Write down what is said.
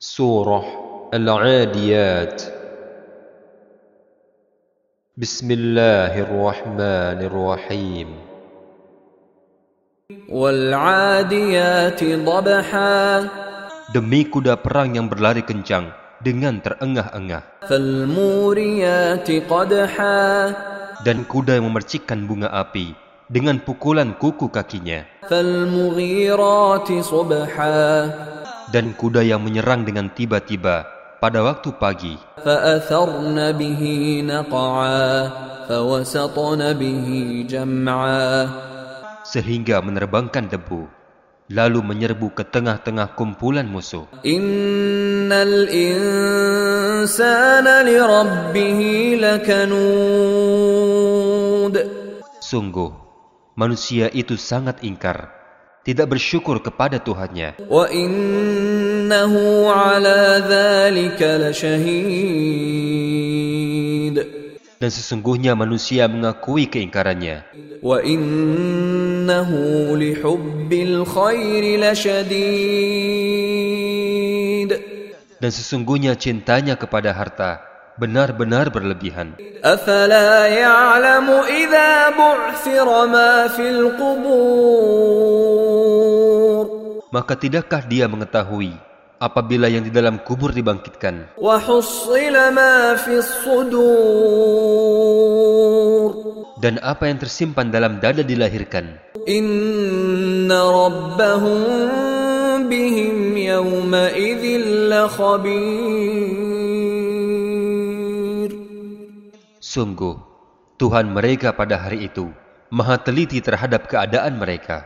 سورة العاديات بسم الله الرحمن الرحيم والعاديات ضبحا Demi kuda perang yang berlari kencang dengan terengah-engah فالموريات قدحا dan kuda yang memercikkan bunga api dengan pukulan kuku kakinya فالمغيرات صبحا dan kuda yang menyerang dengan tiba-tiba pada waktu pagi. Sehingga menerbangkan debu, lalu menyerbu ke tengah-tengah kumpulan musuh. Sungguh, manusia itu sangat ingkar tidak bersyukur kepada Tuhannya. Dan sesungguhnya manusia mengakui keingkarannya. Dan sesungguhnya cintanya kepada harta benar-benar berlebihan. Maka tidakkah dia mengetahui apabila yang di dalam kubur dibangkitkan? Dan apa yang tersimpan dalam dada dilahirkan? Inna rabbahum bihim yawma idhin lakhabir sungguh Tuhan mereka pada hari itu maha teliti terhadap keadaan mereka